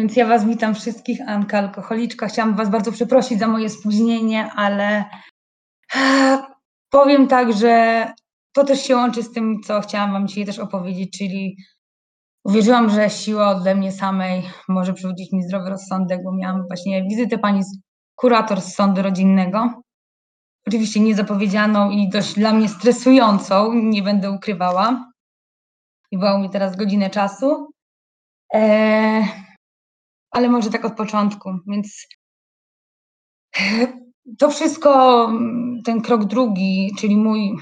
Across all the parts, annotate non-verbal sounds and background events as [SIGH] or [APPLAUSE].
Więc ja Was witam wszystkich, Anka Alkoholiczka. Chciałam Was bardzo przeprosić za moje spóźnienie, ale powiem tak, że to też się łączy z tym, co chciałam Wam dzisiaj też opowiedzieć, czyli uwierzyłam, że siła ode mnie samej może przywrócić mi zdrowy rozsądek, bo miałam właśnie wizytę pani kurator z sądu rodzinnego. Oczywiście niezapowiedzianą i dość dla mnie stresującą, nie będę ukrywała. I była mi teraz godzinę czasu. Eee, ale może tak od początku. Więc to wszystko, ten krok drugi, czyli mój,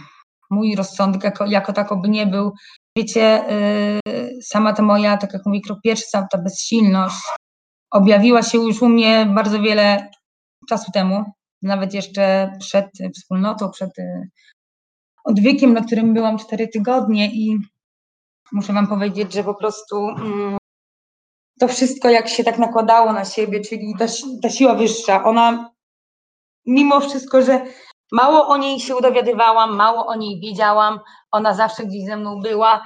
mój rozsądek jako, jako tako by nie był. Wiecie, yy, sama ta moja, tak jak mówię, krok pierwszy, sama ta bezsilność objawiła się już u mnie bardzo wiele czasu temu, nawet jeszcze przed wspólnotą, przed yy, odwykiem, na którym byłam cztery tygodnie i muszę wam powiedzieć, że po prostu yy, to wszystko, jak się tak nakładało na siebie, czyli ta, ta siła wyższa, ona mimo wszystko, że mało o niej się dowiadywałam, mało o niej wiedziałam, ona zawsze gdzieś ze mną była.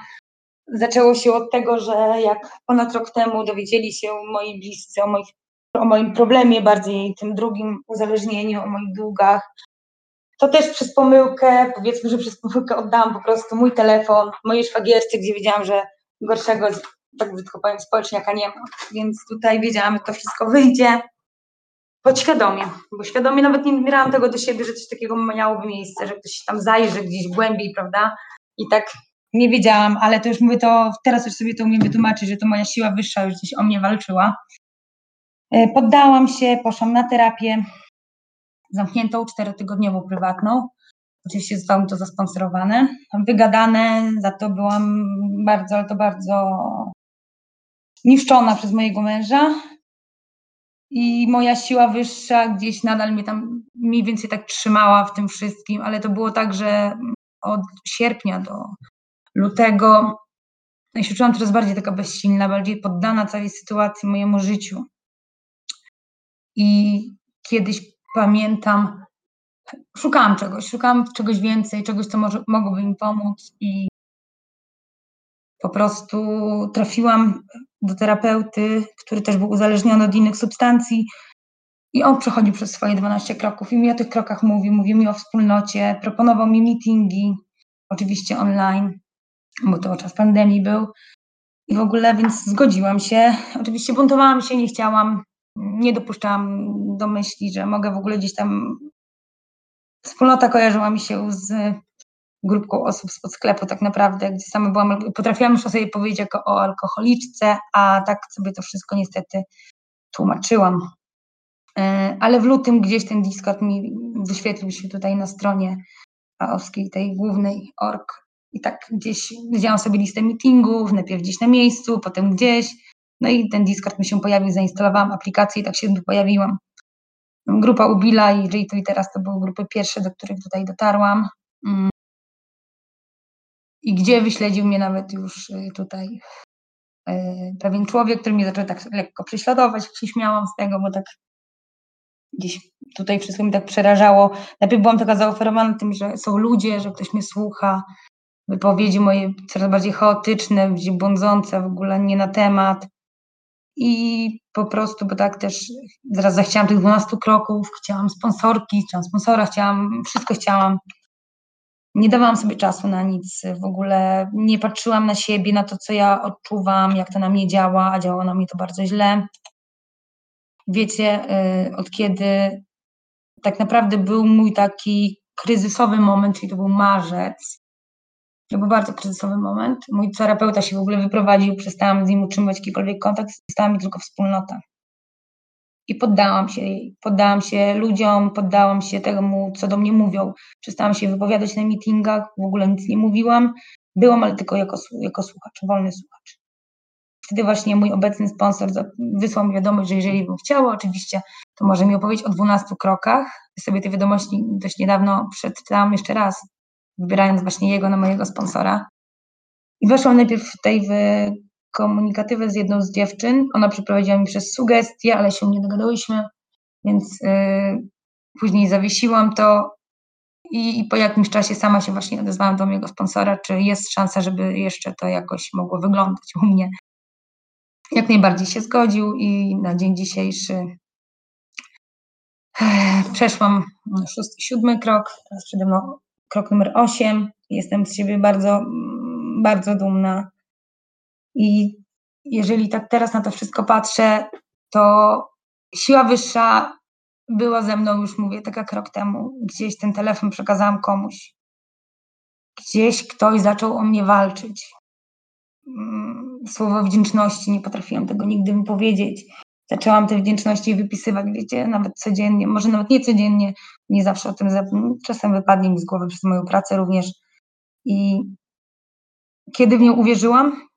Zaczęło się od tego, że jak ponad rok temu dowiedzieli się moi bliscy o, moich, o moim problemie, bardziej tym drugim uzależnieniu, o moich długach, to też przez pomyłkę, powiedzmy, że przez pomyłkę oddałam po prostu mój telefon mojej szwagierce, gdzie wiedziałam, że gorszego tak brzydko powiem, społeczniaka nie ma. Więc tutaj wiedziałam, że to wszystko wyjdzie podświadomie, bo świadomie nawet nie wybierałam tego do siebie, że coś takiego miałoby miejsce, że ktoś tam zajrzy gdzieś głębiej, prawda? I tak nie wiedziałam, ale to już mówię to, teraz już sobie to umiem wytłumaczyć, że to moja siła wyższa już gdzieś o mnie walczyła. E, poddałam się, poszłam na terapię zamkniętą, czterotygodniową, prywatną. Oczywiście zostało mi to zasponsorowane. Wygadane, za to byłam bardzo, ale to bardzo niszczona przez mojego męża. I moja siła wyższa gdzieś nadal mnie tam mniej więcej tak trzymała w tym wszystkim, ale to było tak, że od sierpnia do lutego ja się czułam coraz bardziej taka bezsilna, bardziej poddana całej sytuacji, mojemu życiu. I kiedyś pamiętam, szukałam czegoś, szukałam czegoś więcej, czegoś, co może, mogłoby mi pomóc i po prostu trafiłam do terapeuty, który też był uzależniony od innych substancji. I on przechodził przez swoje 12 kroków i mi o tych krokach mówił, mówił mi o wspólnocie, proponował mi meetingi, oczywiście online, bo to czas pandemii był. I w ogóle, więc zgodziłam się. Oczywiście buntowałam się, nie chciałam, nie dopuszczałam do myśli, że mogę w ogóle gdzieś tam wspólnota kojarzyła mi się z grupką osób spod sklepu tak naprawdę, gdzie sama byłam, potrafiłam już o sobie powiedzieć jako o alkoholiczce, a tak sobie to wszystko niestety tłumaczyłam. E, ale w lutym gdzieś ten Discord mi wyświetlił się tutaj na stronie aowskiej, tej głównej org. I tak gdzieś wzięłam sobie listę meetingów, najpierw gdzieś na miejscu, potem gdzieś. No i ten Discord mi się pojawił, zainstalowałam aplikację i tak się tu pojawiłam. Grupa Ubila i J2 i teraz to były grupy pierwsze, do których tutaj dotarłam. I gdzie wyśledził mnie nawet już y, tutaj y, pewien człowiek, który mnie zaczął tak lekko prześladować, jak się śmiałam z tego, bo tak gdzieś tutaj wszystko mi tak przerażało. Najpierw byłam taka zaoferowana tym, że są ludzie, że ktoś mnie słucha, wypowiedzi moje coraz bardziej chaotyczne, błądzące, w ogóle nie na temat. I po prostu, bo tak też zaraz zachciałam tych 12 kroków, chciałam sponsorki, chciałam sponsora, chciałam, wszystko chciałam nie dawałam sobie czasu na nic, w ogóle nie patrzyłam na siebie, na to, co ja odczuwam, jak to na mnie działa, a działało na mnie to bardzo źle. Wiecie, y, od kiedy tak naprawdę był mój taki kryzysowy moment, czyli to był marzec, to był bardzo kryzysowy moment. Mój terapeuta się w ogóle wyprowadził, przestałam z nim utrzymywać jakikolwiek kontakt, została mi tylko wspólnota i poddałam się jej. Poddałam się ludziom, poddałam się temu, co do mnie mówią. Przestałam się wypowiadać na meetingach, w ogóle nic nie mówiłam. Byłam, ale tylko jako, jako słuchacz, wolny słuchacz. Wtedy właśnie mój obecny sponsor wysłał mi wiadomość, że jeżeli bym chciała, oczywiście, to może mi opowiedzieć o 12 krokach. Sobie te wiadomości dość niedawno przeczytałam jeszcze raz, wybierając właśnie jego na mojego sponsora. I weszłam najpierw tutaj w komunikatywę z jedną z dziewczyn. Ona przeprowadziła mi przez sugestie, ale się nie dogadałyśmy, więc yy, później zawiesiłam to i, i, po jakimś czasie sama się właśnie odezwałam do mojego sponsora, czy jest szansa, żeby jeszcze to jakoś mogło wyglądać u mnie. jak najbardziej się zgodził i na dzień dzisiejszy przeszłam szósty, siódmy krok, teraz przede mną krok numer osiem. Jestem z siebie bardzo, bardzo dumna. I jeżeli tak teraz na to wszystko patrzę, to siła wyższa była ze mną, już mówię, tak jak rok temu. Gdzieś ten telefon przekazałam komuś. Gdzieś ktoś zaczął o mnie walczyć. Mm, słowo wdzięczności, nie potrafiłam tego nigdy wypowiedzieć. Zaczęłam te wdzięczności wypisywać, wiecie, nawet codziennie, może nawet nie codziennie, nie zawsze o tym, czasem wypadnie mi z głowy przez moją pracę również. I kiedy w nią uwierzyłam,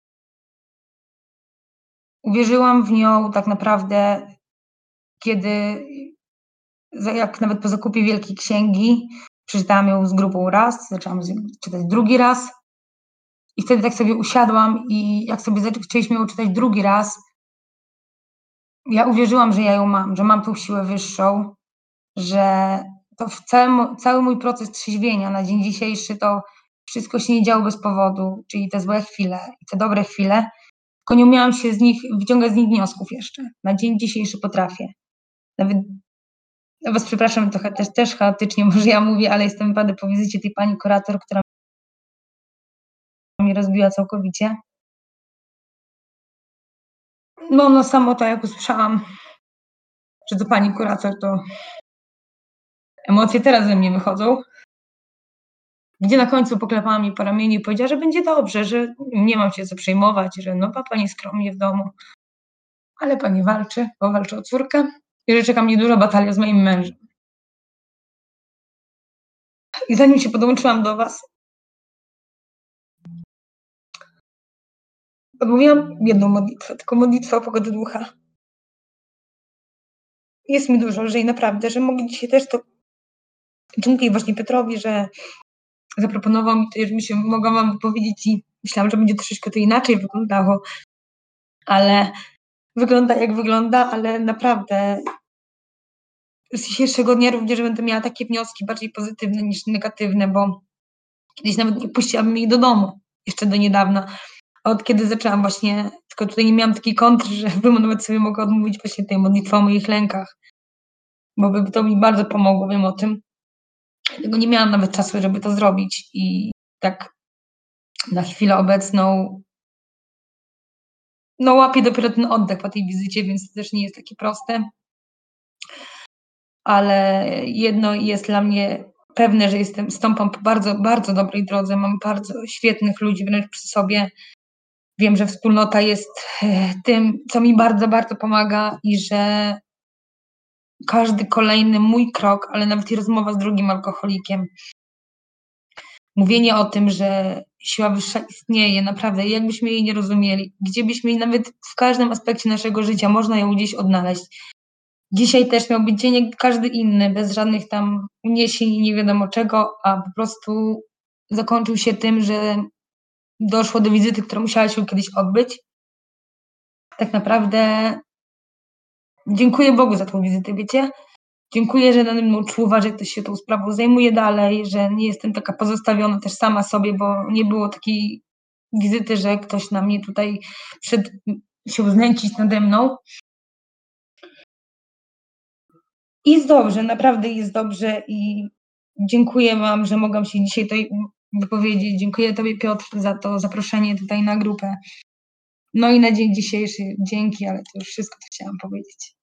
uwierzyłam w nią tak naprawdę, kiedy, jak nawet po zakupie Wielkiej Księgi, przeczytałam ją z grupą raz, zaczęłam czytać drugi raz, i wtedy tak sobie usiadłam i jak sobie zaczęliśmy ją czytać drugi raz, ja uwierzyłam, że ja ją mam, że mam tą siłę wyższą, że to w całym, cały mój proces trzeźwienia na dzień dzisiejszy to wszystko się nie działo bez powodu, czyli te złe chwile i te dobre chwile, tylko nie umiałam się z nich, wyciągać z nich wniosków jeszcze. Na dzień dzisiejszy potrafię. Nawet, no was przepraszam, trochę też, też chaotycznie [LAUGHS] może ja mówię, ale jestem naprawdę po wizycie tej pani kurator, która mnie rozbiła całkowicie. No, no samo to jak usłyszałam, że to pani kurator, to emocje teraz ze mnie wychodzą. Gdzie na końcu poklepała mnie po ramieniu i powiedziała, że będzie dobrze, że nie mam się co przejmować, że no papa nie skromnie w domu, ale pani walczy, bo walczy o córkę i że czeka mnie duża batalia z moim mężem. I zanim się podłączyłam do was, Odmówiłam jedną modlitwę, tylko modlitwę o pogodę ducha. Jest mi dużo lżej naprawdę, że mogli dzisiaj też to... Dziękuję właśnie Petrowi, że zaproponował mi to, żebym się mogła wam wypowiedzieć i myślałam, że będzie troszeczkę to inaczej wyglądało, ale wygląda jak wygląda, ale naprawdę z dzisiejszego dnia również będę miała takie wnioski bardziej pozytywne niż negatywne, bo kiedyś nawet nie puściłabym ich do domu, jeszcze do niedawna od kiedy zaczęłam właśnie, tylko tutaj nie miałam takiej kontry, że [LAUGHS] nawet sobie mogła odmówić właśnie tej modlitwy o moich lękach, bo by to mi bardzo pomogło, wiem o tym. Nie miałam nawet czasu, żeby to zrobić. I tak na chwilę obecną no łapię dopiero ten oddech po tej wizycie, więc to też nie jest takie proste. Ale jedno jest dla mnie pewne, że jestem, stąpam po bardzo, bardzo dobrej drodze, mam bardzo świetnych ludzi wręcz przy sobie, Wiem, że wspólnota jest e, tym, co mi bardzo, bardzo pomaga i że każdy kolejny mój krok, ale nawet i rozmowa z drugim alkoholikiem, mówienie o tym, że siła wyższa istnieje, naprawdę, jakbyśmy jej nie rozumieli, gdzie byśmy jej nawet w każdym aspekcie naszego życia można ją gdzieś odnaleźć. Dzisiaj też miał być dzień jak każdy inny, bez żadnych tam uniesień i nie wiadomo czego, a po prostu zakończył się tym, że doszło do wizyty, która musiała się kiedyś odbyć. Tak naprawdę dziękuję Bogu za tą wizytę, wiecie? Dziękuję, że nade mną czuwa, że ktoś się tą sprawą zajmuje dalej, że nie jestem taka pozostawiona też sama sobie, bo nie było takiej wizyty, że ktoś na mnie tutaj przed się znęcić nade mną. I jest dobrze, naprawdę jest dobrze i dziękuję Wam, że mogłam się dzisiaj tutaj wypowiedzieć. Dziękuję Tobie, Piotr, za to zaproszenie tutaj na grupę. No i na dzień dzisiejszy dzięki, ale to już wszystko, co chciałam powiedzieć.